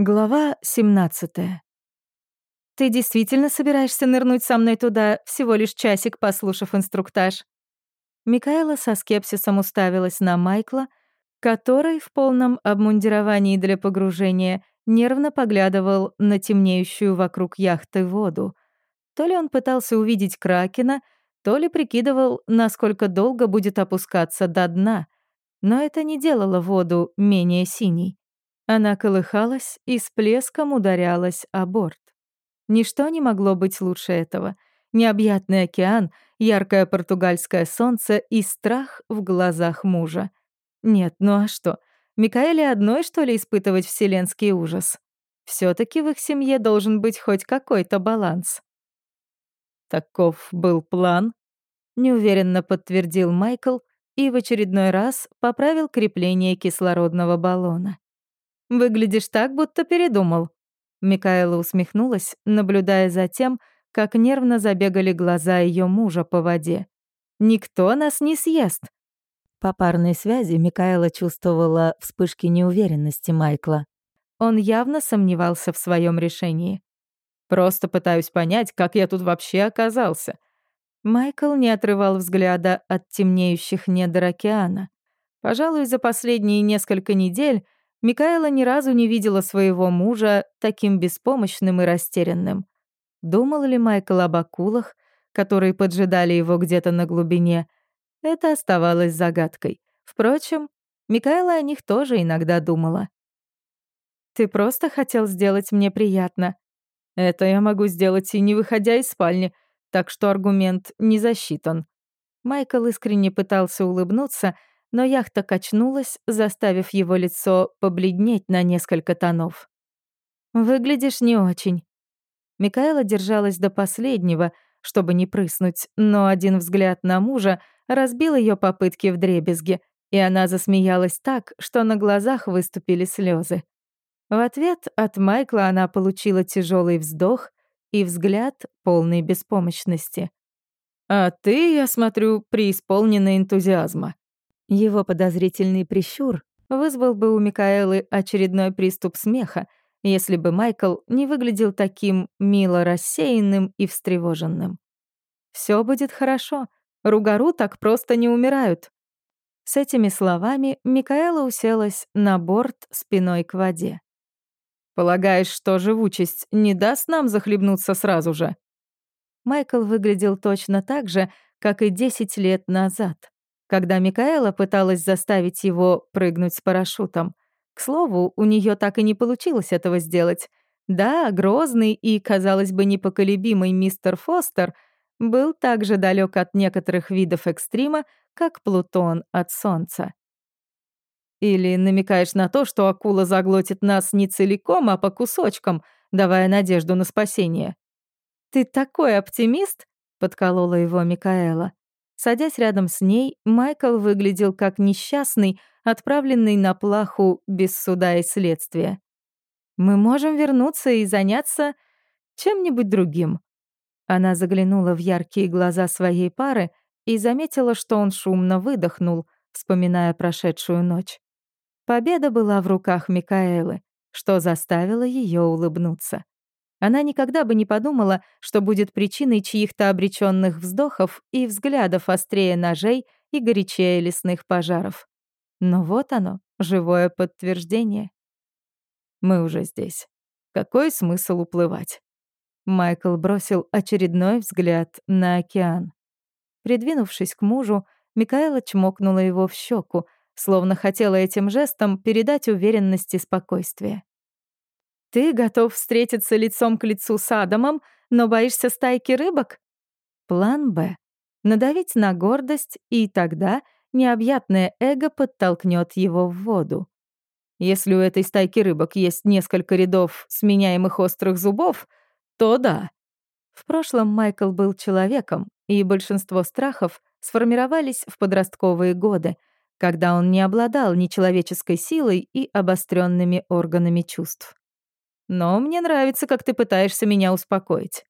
Глава 17. «Ты действительно собираешься нырнуть со мной туда, всего лишь часик послушав инструктаж?» Микаэла со скепсисом уставилась на Майкла, который в полном обмундировании для погружения нервно поглядывал на темнеющую вокруг яхты воду. То ли он пытался увидеть Кракена, то ли прикидывал, насколько долго будет опускаться до дна, но это не делало воду менее синей. Она колыхалась и с плеском ударялась о борт. Ничто не могло быть лучше этого. Необъятный океан, яркое португальское солнце и страх в глазах мужа. Нет, ну а что? Микаэле одной, что ли, испытывать вселенский ужас? все таки в их семье должен быть хоть какой-то баланс. Таков был план, неуверенно подтвердил Майкл и в очередной раз поправил крепление кислородного баллона. Выглядишь так, будто передумал». Микаэла усмехнулась, наблюдая за тем, как нервно забегали глаза ее мужа по воде. «Никто нас не съест». По парной связи Микаэла чувствовала вспышки неуверенности Майкла. Он явно сомневался в своем решении. «Просто пытаюсь понять, как я тут вообще оказался». Майкл не отрывал взгляда от темнеющих недр океана. Пожалуй, за последние несколько недель Микаэла ни разу не видела своего мужа таким беспомощным и растерянным. Думал ли Майкл об акулах, которые поджидали его где-то на глубине? Это оставалось загадкой. Впрочем, Микаэла о них тоже иногда думала. «Ты просто хотел сделать мне приятно. Это я могу сделать и не выходя из спальни, так что аргумент не засчитан». Майкл искренне пытался улыбнуться, но яхта качнулась, заставив его лицо побледнеть на несколько тонов. «Выглядишь не очень». Микаэла держалась до последнего, чтобы не прыснуть, но один взгляд на мужа разбил ее попытки в дребезге, и она засмеялась так, что на глазах выступили слезы. В ответ от Майкла она получила тяжелый вздох и взгляд полной беспомощности. «А ты, я смотрю, преисполнена энтузиазма», его подозрительный прищур вызвал бы у Микаэлы очередной приступ смеха, если бы Майкл не выглядел таким мило рассеянным и встревоженным. Все будет хорошо. Ругару так просто не умирают». С этими словами Микаэла уселась на борт спиной к воде. «Полагаешь, что живучесть не даст нам захлебнуться сразу же?» Майкл выглядел точно так же, как и 10 лет назад когда Микаэла пыталась заставить его прыгнуть с парашютом. К слову, у нее так и не получилось этого сделать. Да, грозный и, казалось бы, непоколебимый мистер Фостер был так же далек от некоторых видов экстрима, как Плутон от Солнца. Или намекаешь на то, что акула заглотит нас не целиком, а по кусочкам, давая надежду на спасение? «Ты такой оптимист?» — подколола его Микаэла. Садясь рядом с ней, Майкл выглядел как несчастный, отправленный на плаху без суда и следствия. «Мы можем вернуться и заняться чем-нибудь другим». Она заглянула в яркие глаза своей пары и заметила, что он шумно выдохнул, вспоминая прошедшую ночь. Победа была в руках Микаэлы, что заставило ее улыбнуться. Она никогда бы не подумала, что будет причиной чьих-то обреченных вздохов и взглядов острее ножей и горячее лесных пожаров. Но вот оно, живое подтверждение. Мы уже здесь. Какой смысл уплывать? Майкл бросил очередной взгляд на океан. Придвинувшись к мужу, Микаэла чмокнула его в щеку, словно хотела этим жестом передать уверенность и спокойствие. Ты готов встретиться лицом к лицу с Адамом, но боишься стайки рыбок? План «Б». Надавить на гордость, и тогда необъятное эго подтолкнет его в воду. Если у этой стайки рыбок есть несколько рядов сменяемых острых зубов, то да. В прошлом Майкл был человеком, и большинство страхов сформировались в подростковые годы, когда он не обладал нечеловеческой силой и обостренными органами чувств. Но мне нравится, как ты пытаешься меня успокоить».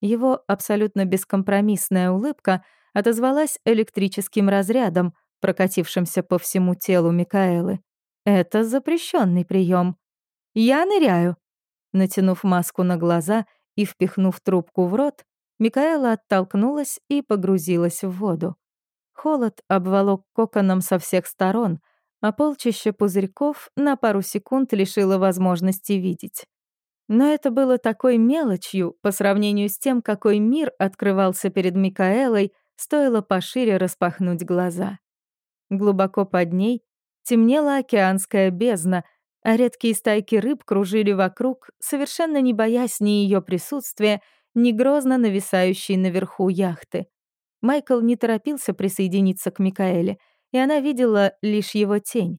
Его абсолютно бескомпромиссная улыбка отозвалась электрическим разрядом, прокатившимся по всему телу Микаэлы. Это запрещенный прием. Я ныряю». Натянув маску на глаза и впихнув трубку в рот, Микаэла оттолкнулась и погрузилась в воду. Холод обволок коконом со всех сторон, а полчища пузырьков на пару секунд лишило возможности видеть. Но это было такой мелочью по сравнению с тем, какой мир открывался перед Микаэлой, стоило пошире распахнуть глаза. Глубоко под ней темнела океанская бездна, а редкие стайки рыб кружили вокруг, совершенно не боясь ни ее присутствия, ни грозно нависающей наверху яхты. Майкл не торопился присоединиться к Микаэле, и она видела лишь его тень.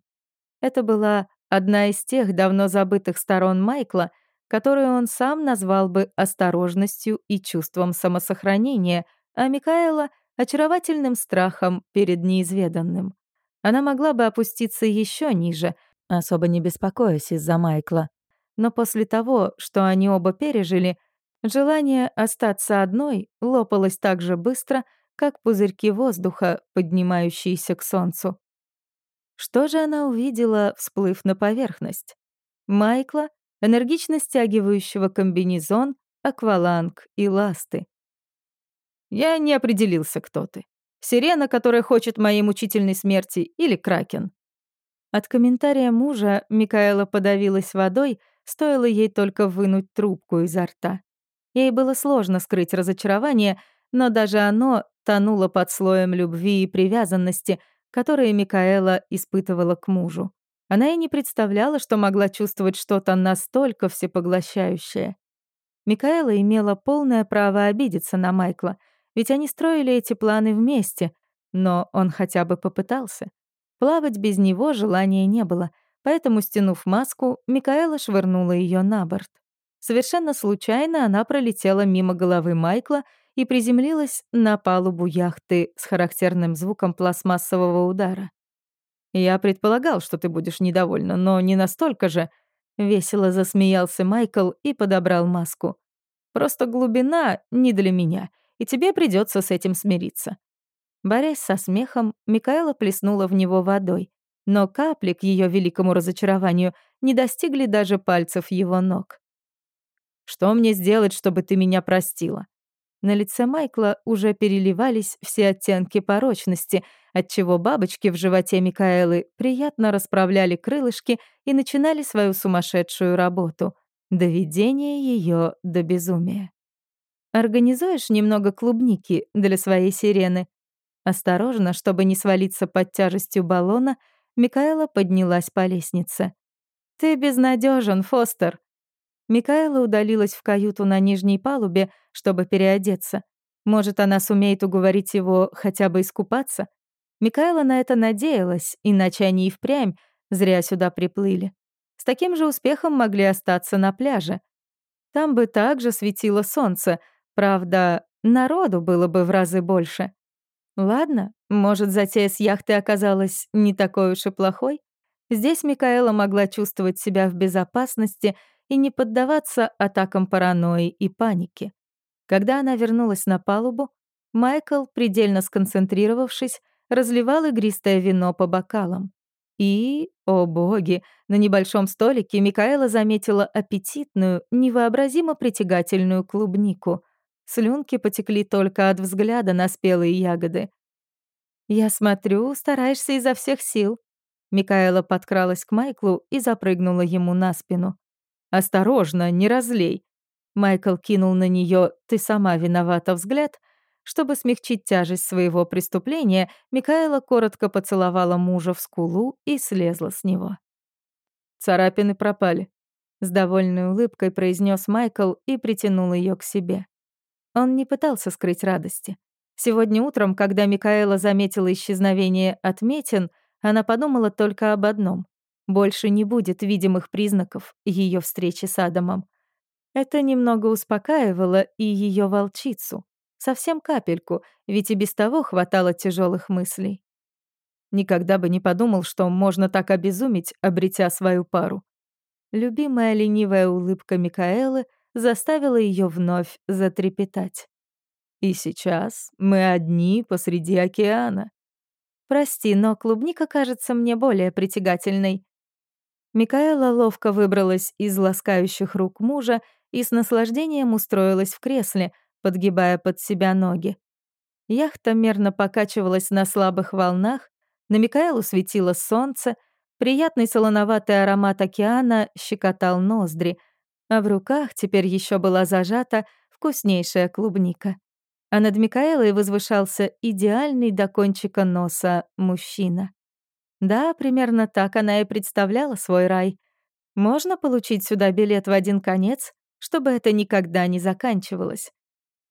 Это была одна из тех давно забытых сторон Майкла, которую он сам назвал бы осторожностью и чувством самосохранения, а Микаэла — очаровательным страхом перед неизведанным. Она могла бы опуститься еще ниже, особо не беспокоясь из-за Майкла. Но после того, что они оба пережили, желание остаться одной лопалось так же быстро, как пузырьки воздуха, поднимающиеся к солнцу. Что же она увидела, всплыв на поверхность? Майкла, энергично стягивающего комбинезон, акваланг и ласты. Я не определился, кто ты. Сирена, которая хочет моей мучительной смерти, или Кракен. От комментария мужа Микаэла подавилась водой, стоило ей только вынуть трубку изо рта. Ей было сложно скрыть разочарование, но даже оно тонула под слоем любви и привязанности, которые Микаэла испытывала к мужу. Она и не представляла, что могла чувствовать что-то настолько всепоглощающее. Микаэла имела полное право обидеться на Майкла, ведь они строили эти планы вместе, но он хотя бы попытался. Плавать без него желания не было, поэтому, стянув маску, Микаэла швырнула ее на борт. Совершенно случайно она пролетела мимо головы Майкла и приземлилась на палубу яхты с характерным звуком пластмассового удара. «Я предполагал, что ты будешь недовольна, но не настолько же...» Весело засмеялся Майкл и подобрал маску. «Просто глубина не для меня, и тебе придется с этим смириться». Борясь со смехом, Микаэла плеснула в него водой, но капли, к ее великому разочарованию, не достигли даже пальцев его ног. «Что мне сделать, чтобы ты меня простила?» На лице Майкла уже переливались все оттенки порочности, отчего бабочки в животе Микаэлы приятно расправляли крылышки и начинали свою сумасшедшую работу — доведение ее до безумия. «Организуешь немного клубники для своей сирены?» Осторожно, чтобы не свалиться под тяжестью баллона, Микаэла поднялась по лестнице. «Ты безнадежен, Фостер», Микаэла удалилась в каюту на нижней палубе, чтобы переодеться. Может, она сумеет уговорить его хотя бы искупаться? Микаэла на это надеялась, иначе они и впрямь зря сюда приплыли. С таким же успехом могли остаться на пляже. Там бы также светило солнце, правда, народу было бы в разы больше. Ладно, может, затея с яхты оказалась не такой уж и плохой? Здесь Микаэла могла чувствовать себя в безопасности и не поддаваться атакам паранойи и паники. Когда она вернулась на палубу, Майкл, предельно сконцентрировавшись, разливал игристое вино по бокалам. И, о боги, на небольшом столике Микаэла заметила аппетитную, невообразимо притягательную клубнику. Слюнки потекли только от взгляда на спелые ягоды. «Я смотрю, стараешься изо всех сил». Микаэла подкралась к Майклу и запрыгнула ему на спину. «Осторожно, не разлей!» Майкл кинул на нее «ты сама виновата» взгляд. Чтобы смягчить тяжесть своего преступления, Микаэла коротко поцеловала мужа в скулу и слезла с него. «Царапины пропали», — с довольной улыбкой произнес Майкл и притянул ее к себе. Он не пытался скрыть радости. Сегодня утром, когда Микаэла заметила исчезновение отметин, она подумала только об одном. Больше не будет видимых признаков ее встречи с Адамом. Это немного успокаивало и ее волчицу. Совсем капельку, ведь и без того хватало тяжелых мыслей. Никогда бы не подумал, что можно так обезуметь, обретя свою пару. Любимая ленивая улыбка Микаэлы заставила ее вновь затрепетать. И сейчас мы одни посреди океана. Прости, но клубника кажется мне более притягательной. Микаэла ловко выбралась из ласкающих рук мужа и с наслаждением устроилась в кресле, подгибая под себя ноги. Яхта мерно покачивалась на слабых волнах, на Микаэлу светило солнце, приятный солоноватый аромат океана щекотал ноздри, а в руках теперь еще была зажата вкуснейшая клубника. А над Микаэлой возвышался идеальный до кончика носа мужчина. Да, примерно так она и представляла свой рай. Можно получить сюда билет в один конец, чтобы это никогда не заканчивалось.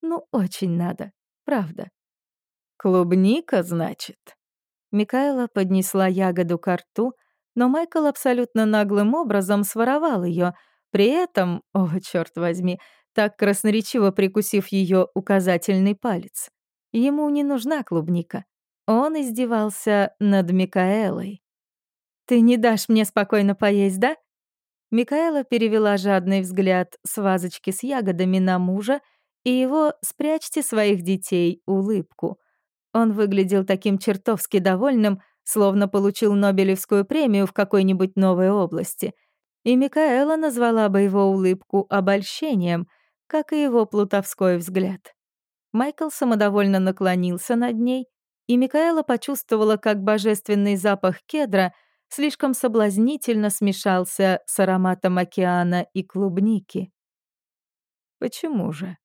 Ну, очень надо, правда. «Клубника, значит?» Микаэла поднесла ягоду к рту, но Майкл абсолютно наглым образом своровал ее, при этом, о, черт возьми, так красноречиво прикусив ее указательный палец. Ему не нужна клубника. Он издевался над Микаэлой. «Ты не дашь мне спокойно поесть, да?» Микаэла перевела жадный взгляд с вазочки с ягодами на мужа и его «спрячьте своих детей» улыбку. Он выглядел таким чертовски довольным, словно получил Нобелевскую премию в какой-нибудь новой области. И Микаэла назвала бы его улыбку обольщением, как и его плутовской взгляд. Майкл самодовольно наклонился над ней, и Микаэла почувствовала, как божественный запах кедра слишком соблазнительно смешался с ароматом океана и клубники. «Почему же?»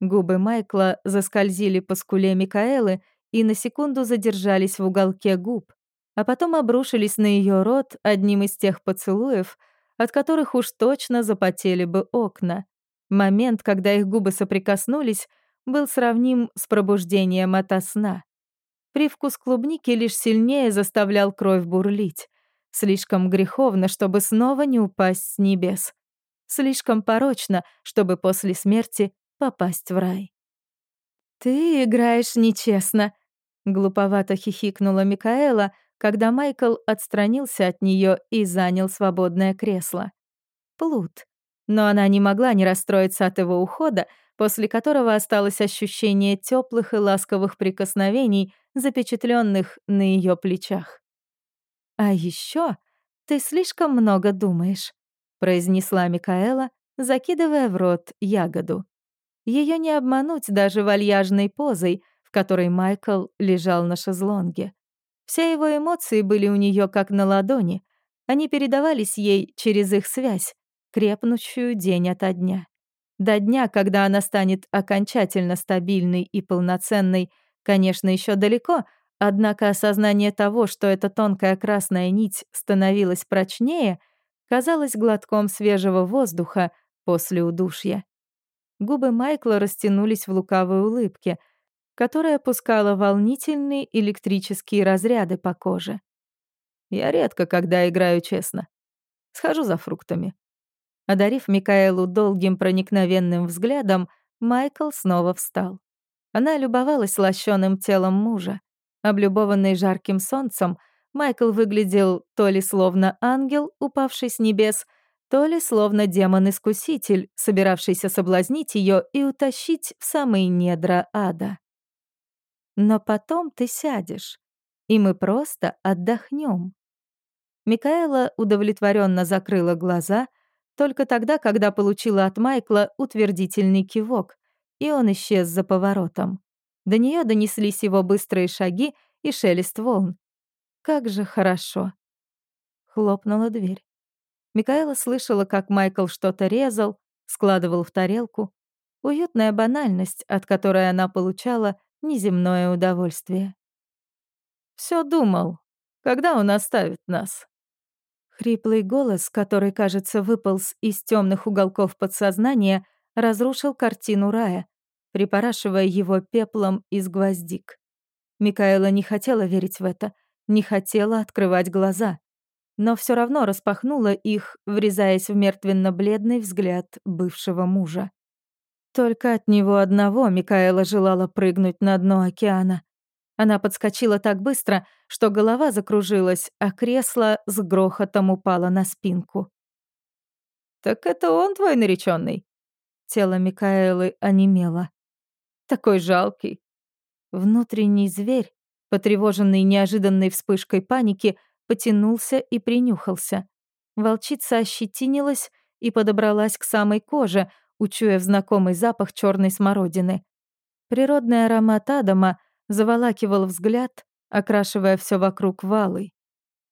Губы Майкла заскользили по скуле Микаэлы и на секунду задержались в уголке губ, а потом обрушились на ее рот одним из тех поцелуев, от которых уж точно запотели бы окна. Момент, когда их губы соприкоснулись, был сравним с пробуждением ото сна. Привкус клубники лишь сильнее заставлял кровь бурлить. Слишком греховно, чтобы снова не упасть с небес. Слишком порочно, чтобы после смерти попасть в рай. «Ты играешь нечестно», — глуповато хихикнула Микаэла, когда Майкл отстранился от нее и занял свободное кресло. Плут. Но она не могла не расстроиться от его ухода, после которого осталось ощущение теплых и ласковых прикосновений, запечатленных на ее плечах. «А еще ты слишком много думаешь», — произнесла Микаэла, закидывая в рот ягоду. Ее не обмануть даже вальяжной позой, в которой Майкл лежал на шезлонге. Все его эмоции были у нее как на ладони. Они передавались ей через их связь, крепнущую день ото дня. До дня, когда она станет окончательно стабильной и полноценной, конечно, еще далеко, однако осознание того, что эта тонкая красная нить становилась прочнее, казалось глотком свежего воздуха после удушья. Губы Майкла растянулись в лукавой улыбке, которая пускала волнительные электрические разряды по коже. «Я редко когда играю честно. Схожу за фруктами». Одарив Микаэлу долгим проникновенным взглядом, Майкл снова встал. Она любовалась лощеным телом мужа. Облюбованный жарким солнцем, Майкл выглядел то ли словно ангел, упавший с небес, то ли словно демон-искуситель, собиравшийся соблазнить ее и утащить в самые недра ада. Но потом ты сядешь, и мы просто отдохнем. Микаэла удовлетворенно закрыла глаза только тогда, когда получила от Майкла утвердительный кивок, и он исчез за поворотом. До нее донеслись его быстрые шаги и шелест волн. Как же хорошо. Хлопнула дверь. Микаэла слышала, как Майкл что-то резал, складывал в тарелку. Уютная банальность, от которой она получала неземное удовольствие. Все думал, когда он оставит нас?» Хриплый голос, который, кажется, выполз из темных уголков подсознания, разрушил картину рая, припорашивая его пеплом из гвоздик. Микаэла не хотела верить в это, не хотела открывать глаза но все равно распахнула их, врезаясь в мертвенно-бледный взгляд бывшего мужа. Только от него одного Микаэла желала прыгнуть на дно океана. Она подскочила так быстро, что голова закружилась, а кресло с грохотом упало на спинку. «Так это он твой нареченный? Тело Микаэлы онемело. «Такой жалкий». Внутренний зверь, потревоженный неожиданной вспышкой паники, потянулся и принюхался. Волчица ощетинилась и подобралась к самой коже, учуяв знакомый запах черной смородины. Природный аромат Адама заволакивал взгляд, окрашивая все вокруг валой.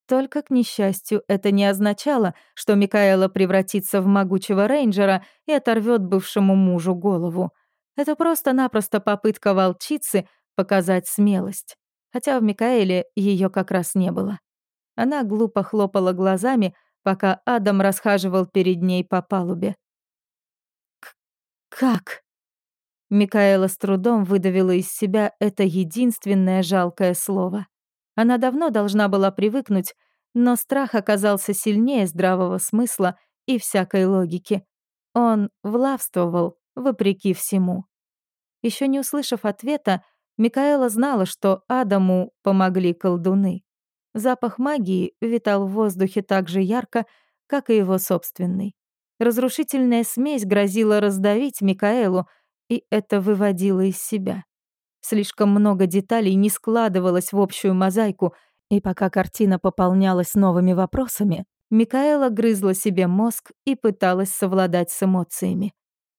Только, к несчастью, это не означало, что Микаэла превратится в могучего рейнджера и оторвет бывшему мужу голову. Это просто-напросто попытка волчицы показать смелость. Хотя в Микаэле ее как раз не было. Она глупо хлопала глазами, пока Адам расхаживал перед ней по палубе. «Как?» Микаэла с трудом выдавила из себя это единственное жалкое слово. Она давно должна была привыкнуть, но страх оказался сильнее здравого смысла и всякой логики. Он влавствовал, вопреки всему. Еще не услышав ответа, Микаэла знала, что Адаму помогли колдуны. Запах магии витал в воздухе так же ярко, как и его собственный. Разрушительная смесь грозила раздавить Микаэлу, и это выводило из себя. Слишком много деталей не складывалось в общую мозаику, и пока картина пополнялась новыми вопросами, Микаэла грызла себе мозг и пыталась совладать с эмоциями.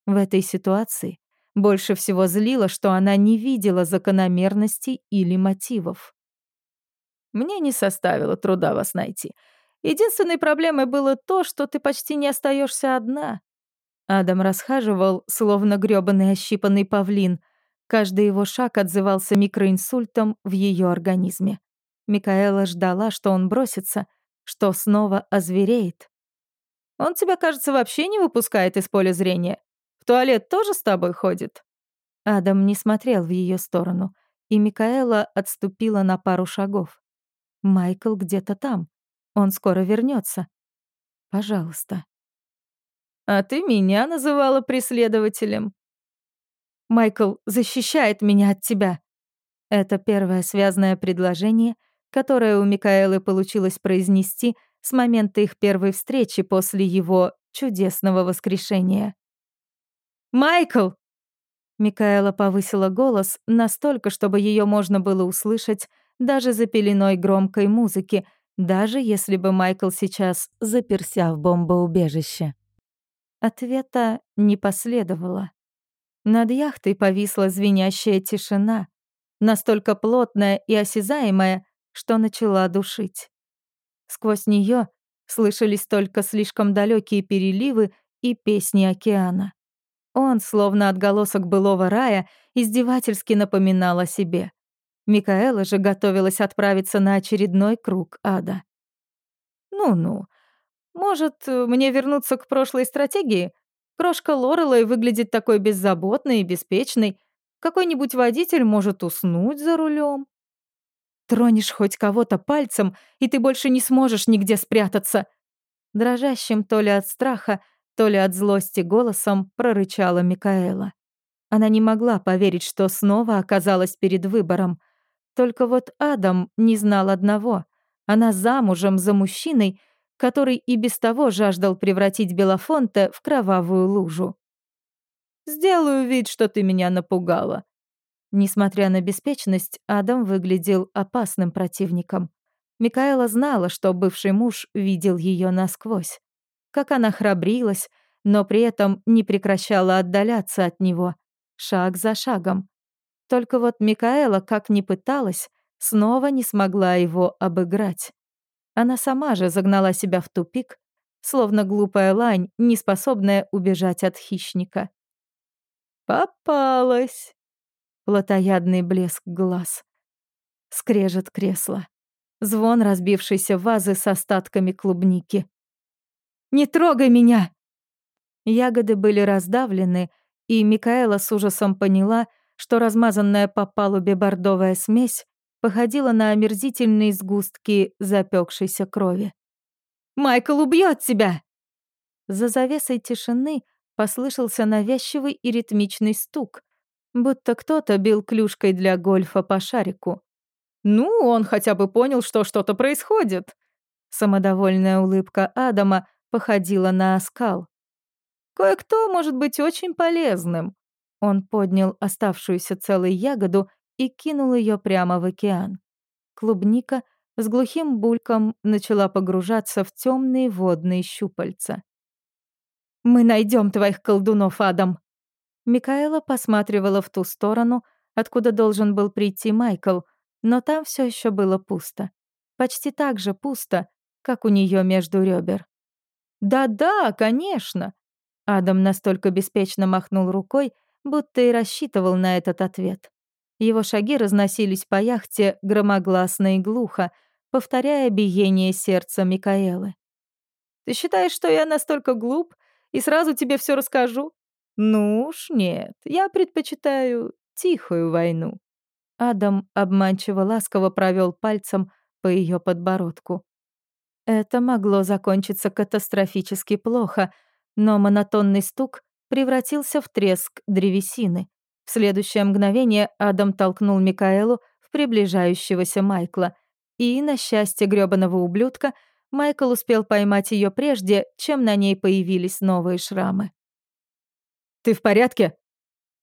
В этой ситуации больше всего злило, что она не видела закономерностей или мотивов. «Мне не составило труда вас найти. Единственной проблемой было то, что ты почти не остаешься одна». Адам расхаживал, словно грёбаный ощипанный павлин — Каждый его шаг отзывался микроинсультом в ее организме. Микаэла ждала, что он бросится, что снова озвереет. «Он тебя, кажется, вообще не выпускает из поля зрения. Туалет тоже с тобой ходит?» Адам не смотрел в ее сторону, и Микаэла отступила на пару шагов. «Майкл где-то там. Он скоро вернется. Пожалуйста». «А ты меня называла преследователем», Майкл защищает меня от тебя». Это первое связанное предложение, которое у Микаэлы получилось произнести с момента их первой встречи после его чудесного воскрешения. «Майкл!» Микаэла повысила голос настолько, чтобы ее можно было услышать даже за пеленой громкой музыки, даже если бы Майкл сейчас заперся в бомбоубежище. Ответа не последовало. Над яхтой повисла звенящая тишина, настолько плотная и осязаемая, что начала душить. Сквозь нее слышались только слишком далекие переливы и песни океана. Он, словно отголосок былого рая, издевательски напоминал о себе. Микаэла же готовилась отправиться на очередной круг ада. «Ну-ну, может, мне вернуться к прошлой стратегии? Крошка Лорелой выглядит такой беззаботной и беспечной. Какой-нибудь водитель может уснуть за рулем. Тронешь хоть кого-то пальцем, и ты больше не сможешь нигде спрятаться. Дрожащим то ли от страха, то ли от злости голосом прорычала Микаэла. Она не могла поверить, что снова оказалась перед выбором. Только вот Адам не знал одного. Она замужем за мужчиной, который и без того жаждал превратить Белофонте в кровавую лужу. «Сделаю вид, что ты меня напугала». Несмотря на беспечность, Адам выглядел опасным противником. Микаэла знала, что бывший муж видел ее насквозь. Как она храбрилась, но при этом не прекращала отдаляться от него, шаг за шагом. Только вот Микаэла, как ни пыталась, снова не смогла его обыграть. Она сама же загнала себя в тупик, словно глупая лань, не способная убежать от хищника. «Попалась!» Плотоядный блеск глаз. Скрежет кресла. Звон разбившейся вазы с остатками клубники. «Не трогай меня!» Ягоды были раздавлены, и Микаэла с ужасом поняла, что размазанная по палубе бордовая смесь походила на омерзительные сгустки запекшейся крови. «Майкл убьет тебя!» За завесой тишины послышался навязчивый и ритмичный стук, будто кто-то бил клюшкой для гольфа по шарику. «Ну, он хотя бы понял, что что-то происходит!» Самодовольная улыбка Адама походила на оскал. «Кое-кто может быть очень полезным». Он поднял оставшуюся целой ягоду и кинул ее прямо в океан. Клубника с глухим бульком начала погружаться в темные водные щупальца. «Мы найдем твоих колдунов, Адам!» Микаэла посматривала в ту сторону, откуда должен был прийти Майкл, но там все еще было пусто. Почти так же пусто, как у нее между ребер. «Да-да, конечно!» Адам настолько беспечно махнул рукой, будто и рассчитывал на этот ответ. Его шаги разносились по яхте громогласно и глухо, повторяя биение сердца Микаэлы. «Ты считаешь, что я настолько глуп и сразу тебе все расскажу? Ну уж нет, я предпочитаю тихую войну». Адам обманчиво ласково провел пальцем по ее подбородку. Это могло закончиться катастрофически плохо, но монотонный стук превратился в треск древесины. В следующее мгновение Адам толкнул Микаэлу в приближающегося Майкла, и, на счастье грёбаного ублюдка, Майкл успел поймать ее прежде, чем на ней появились новые шрамы. «Ты в порядке?»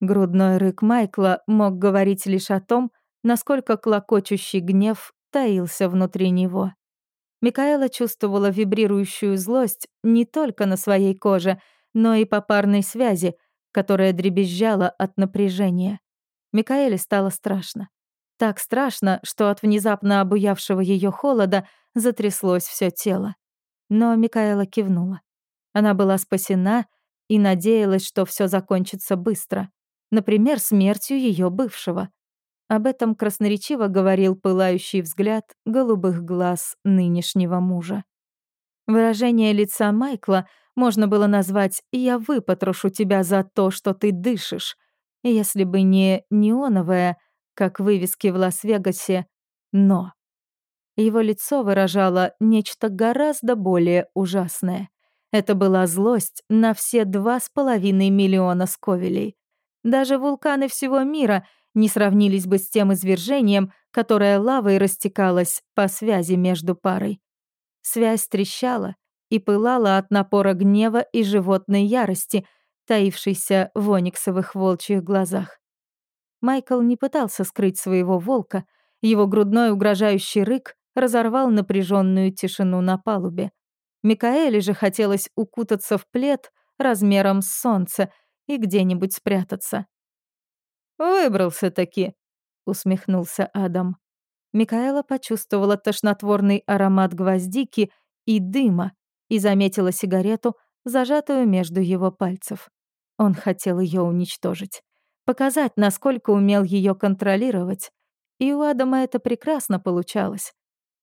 Грудной рык Майкла мог говорить лишь о том, насколько клокочущий гнев таился внутри него. Микаэла чувствовала вибрирующую злость не только на своей коже, но и по парной связи, которая дребезжала от напряжения. Микаэле стало страшно. Так страшно, что от внезапно обуявшего ее холода затряслось все тело. Но Микаэла кивнула. Она была спасена и надеялась, что все закончится быстро. Например, смертью ее бывшего. Об этом красноречиво говорил пылающий взгляд голубых глаз нынешнего мужа. Выражение лица Майкла можно было назвать «я выпотрошу тебя за то, что ты дышишь», если бы не неоновое, как вывески в Лас-Вегасе, «но». Его лицо выражало нечто гораздо более ужасное. Это была злость на все два с половиной миллиона сковелей. Даже вулканы всего мира — не сравнились бы с тем извержением, которое лавой растекалось по связи между парой. Связь трещала и пылала от напора гнева и животной ярости, таившейся в ониксовых волчьих глазах. Майкл не пытался скрыть своего волка, его грудной угрожающий рык разорвал напряженную тишину на палубе. Микаэле же хотелось укутаться в плед размером с солнце и где-нибудь спрятаться. «Выбрался-таки», — усмехнулся Адам. Микаэла почувствовала тошнотворный аромат гвоздики и дыма и заметила сигарету, зажатую между его пальцев. Он хотел ее уничтожить, показать, насколько умел ее контролировать. И у Адама это прекрасно получалось.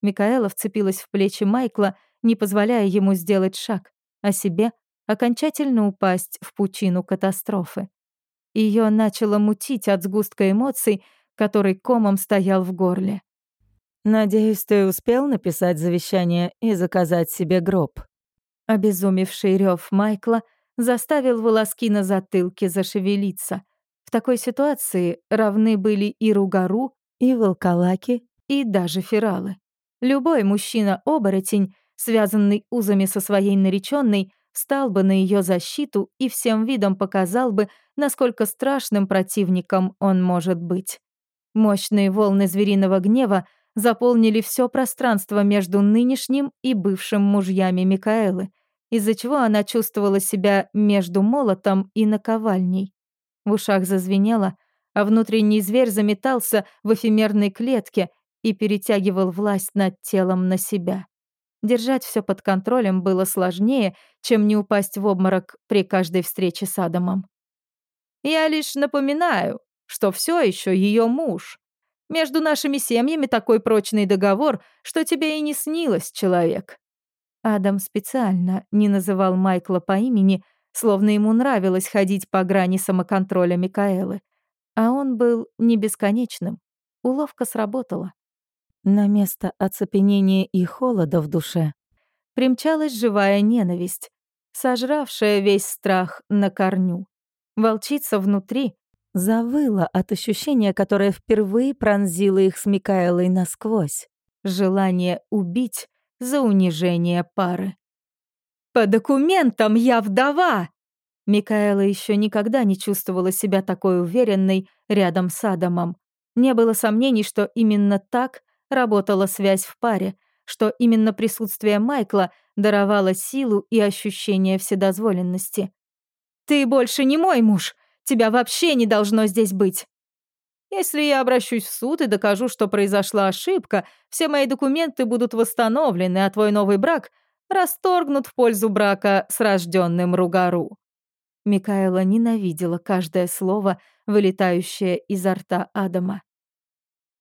Микаэла вцепилась в плечи Майкла, не позволяя ему сделать шаг, а себе окончательно упасть в пучину катастрофы. Ее начало мутить от сгустка эмоций, который комом стоял в горле. «Надеюсь, ты успел написать завещание и заказать себе гроб». Обезумевший рев Майкла заставил волоски на затылке зашевелиться. В такой ситуации равны были и Ругару, и Волкалаки, и даже Фералы. Любой мужчина-оборотень, связанный узами со своей нареченной, встал бы на ее защиту и всем видом показал бы, насколько страшным противником он может быть. Мощные волны звериного гнева заполнили все пространство между нынешним и бывшим мужьями Микаэлы, из-за чего она чувствовала себя между молотом и наковальней. В ушах зазвенело, а внутренний зверь заметался в эфемерной клетке и перетягивал власть над телом на себя. Держать все под контролем было сложнее, чем не упасть в обморок при каждой встрече с Адамом. «Я лишь напоминаю, что все еще ее муж. Между нашими семьями такой прочный договор, что тебе и не снилось, человек». Адам специально не называл Майкла по имени, словно ему нравилось ходить по грани самоконтроля Микаэлы. А он был не бесконечным. Уловка сработала. На место оцепенения и холода в душе примчалась живая ненависть, сожравшая весь страх на корню. Волчица внутри завыла от ощущения, которое впервые пронзило их с Микаэлой насквозь. Желание убить за унижение пары. «По документам я вдова!» Микаэла еще никогда не чувствовала себя такой уверенной рядом с Адамом. Не было сомнений, что именно так работала связь в паре, что именно присутствие Майкла даровало силу и ощущение вседозволенности. «Ты больше не мой муж! Тебя вообще не должно здесь быть!» Если я обращусь в суд и докажу, что произошла ошибка, все мои документы будут восстановлены, а твой новый брак расторгнут в пользу брака с рожденным Ругару». Микаэла ненавидела каждое слово, вылетающее изо рта Адама.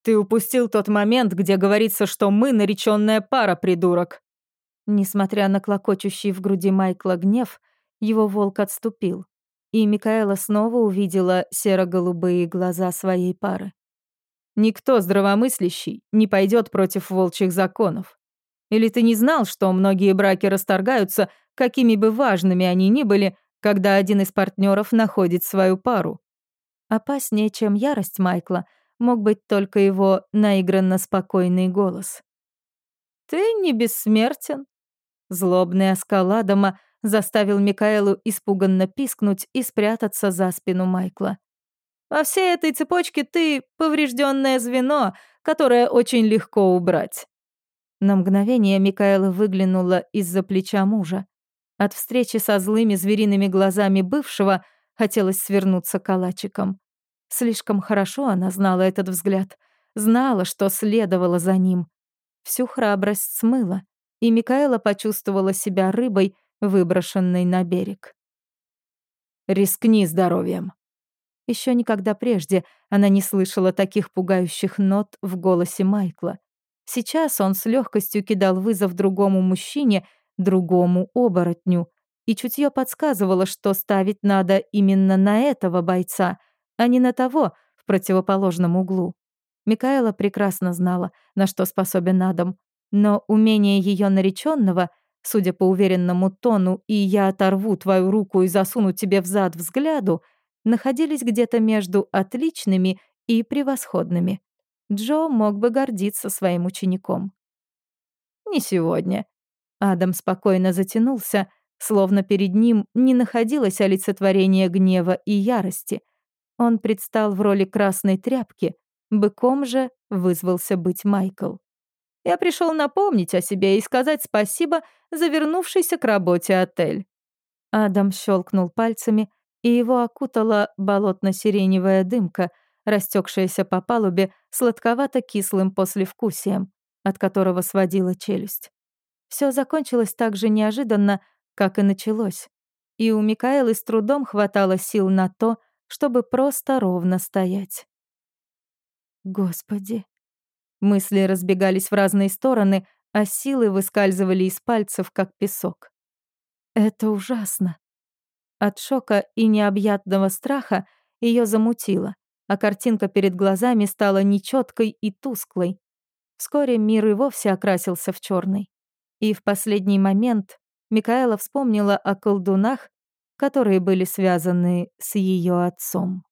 «Ты упустил тот момент, где говорится, что мы нареченная пара, придурок!» Несмотря на клокочущий в груди Майкла гнев, его волк отступил и Микаэла снова увидела серо-голубые глаза своей пары. «Никто здравомыслящий не пойдет против волчьих законов. Или ты не знал, что многие браки расторгаются, какими бы важными они ни были, когда один из партнеров находит свою пару?» Опаснее, чем ярость Майкла, мог быть только его наигранно спокойный голос. «Ты не бессмертен». Злобный оскал Адама заставил Микаэлу испуганно пискнуть и спрятаться за спину Майкла. «Во всей этой цепочке ты — поврежденное звено, которое очень легко убрать». На мгновение Микаэла выглянула из-за плеча мужа. От встречи со злыми звериными глазами бывшего хотелось свернуться калачиком. Слишком хорошо она знала этот взгляд, знала, что следовало за ним. Всю храбрость смыла, и Микаэла почувствовала себя рыбой, выброшенный на берег. «Рискни здоровьем». Еще никогда прежде она не слышала таких пугающих нот в голосе Майкла. Сейчас он с легкостью кидал вызов другому мужчине, другому оборотню, и чутье подсказывало, что ставить надо именно на этого бойца, а не на того в противоположном углу. Микаэла прекрасно знала, на что способен Адам, но умение ее нареченного Судя по уверенному тону «и я оторву твою руку и засуну тебе в зад взгляду», находились где-то между отличными и превосходными. Джо мог бы гордиться своим учеником. «Не сегодня». Адам спокойно затянулся, словно перед ним не находилось олицетворение гнева и ярости. Он предстал в роли красной тряпки, быком же вызвался быть Майкл. Я пришел напомнить о себе и сказать спасибо за вернувшийся к работе отель». Адам щелкнул пальцами, и его окутала болотно-сиреневая дымка, растекшаяся по палубе сладковато-кислым послевкусием, от которого сводила челюсть. Все закончилось так же неожиданно, как и началось, и у Микаэлы с трудом хватало сил на то, чтобы просто ровно стоять. «Господи, Мысли разбегались в разные стороны, а силы выскальзывали из пальцев, как песок. Это ужасно. От шока и необъятного страха ее замутило, а картинка перед глазами стала нечеткой и тусклой. Вскоре мир и вовсе окрасился в черный. И в последний момент Микаэла вспомнила о колдунах, которые были связаны с ее отцом.